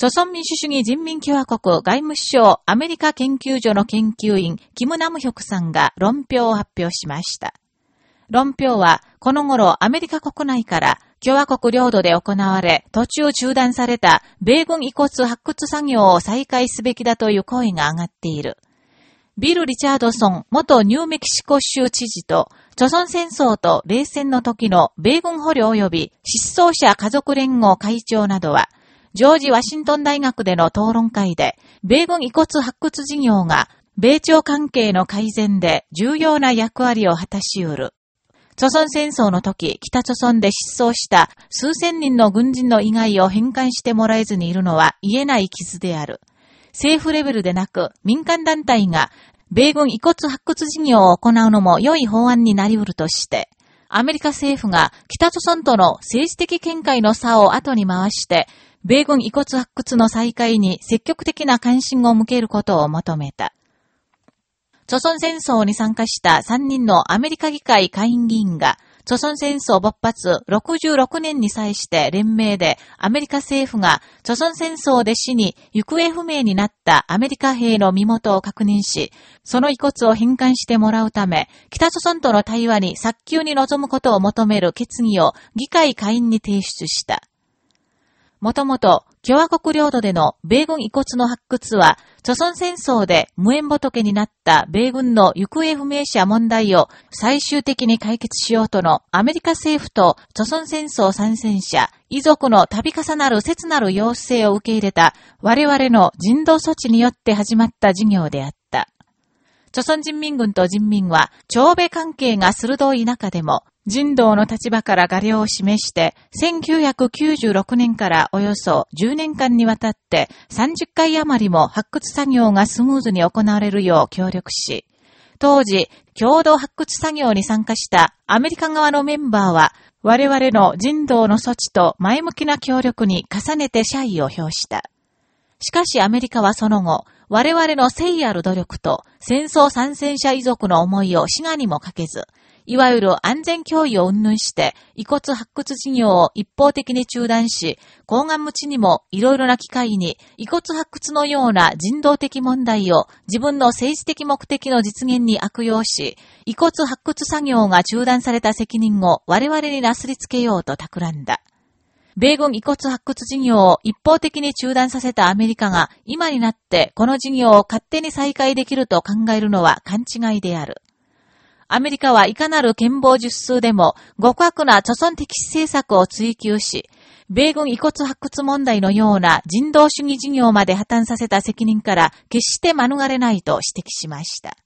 朝鮮民主主義人民共和国外務省アメリカ研究所の研究員、キム・ナムヒョクさんが論評を発表しました。論評は、この頃アメリカ国内から共和国領土で行われ、途中中断された米軍遺骨発掘作業を再開すべきだという声が上がっている。ビル・リチャードソン元ニューメキシコ州知事と、朝鮮戦争と冷戦の時の米軍捕虜及び失踪者家族連合会長などは、ジョージ・ワシントン大学での討論会で、米軍遺骨発掘事業が、米朝関係の改善で重要な役割を果たし得る。朝鮮戦争の時、北朝鮮で失踪した数千人の軍人の意外を返還してもらえずにいるのは言えない傷である。政府レベルでなく民間団体が米軍遺骨発掘事業を行うのも良い法案になり得るとして、アメリカ政府が北朝鮮との政治的見解の差を後に回して、米軍遺骨発掘の再開に積極的な関心を向けることを求めた。朝鮮戦争に参加した3人のアメリカ議会会員議員が、朝鮮戦争勃発66年に際して連名でアメリカ政府が朝鮮戦争で死に行方不明になったアメリカ兵の身元を確認し、その遺骨を返還してもらうため、北朝鮮との対話に早急に臨むことを求める決議を議会会員に提出した。もともと、共和国領土での米軍遺骨の発掘は、朝鮮戦争で無縁仏になった米軍の行方不明者問題を最終的に解決しようとのアメリカ政府と朝鮮戦争参戦者、遺族の度重なる切なる要請を受け入れた我々の人道措置によって始まった事業であった。朝鮮人民軍と人民は、朝米関係が鋭い中でも、人道の立場から画量を示して、1996年からおよそ10年間にわたって30回余りも発掘作業がスムーズに行われるよう協力し、当時、共同発掘作業に参加したアメリカ側のメンバーは、我々の人道の措置と前向きな協力に重ねて謝意を表した。しかしアメリカはその後、我々の誠意ある努力と戦争参戦者遺族の思いを死がにもかけず、いわゆる安全脅威を云々して、遺骨発掘事業を一方的に中断し、高岩無知にもいろいろな機会に遺骨発掘のような人道的問題を自分の政治的目的の実現に悪用し、遺骨発掘作業が中断された責任を我々になすりつけようと企んだ。米軍遺骨発掘事業を一方的に中断させたアメリカが今になってこの事業を勝手に再開できると考えるのは勘違いである。アメリカはいかなる憲法術数でも極悪な著存的政策を追求し、米軍遺骨発掘問題のような人道主義事業まで破綻させた責任から決して免れないと指摘しました。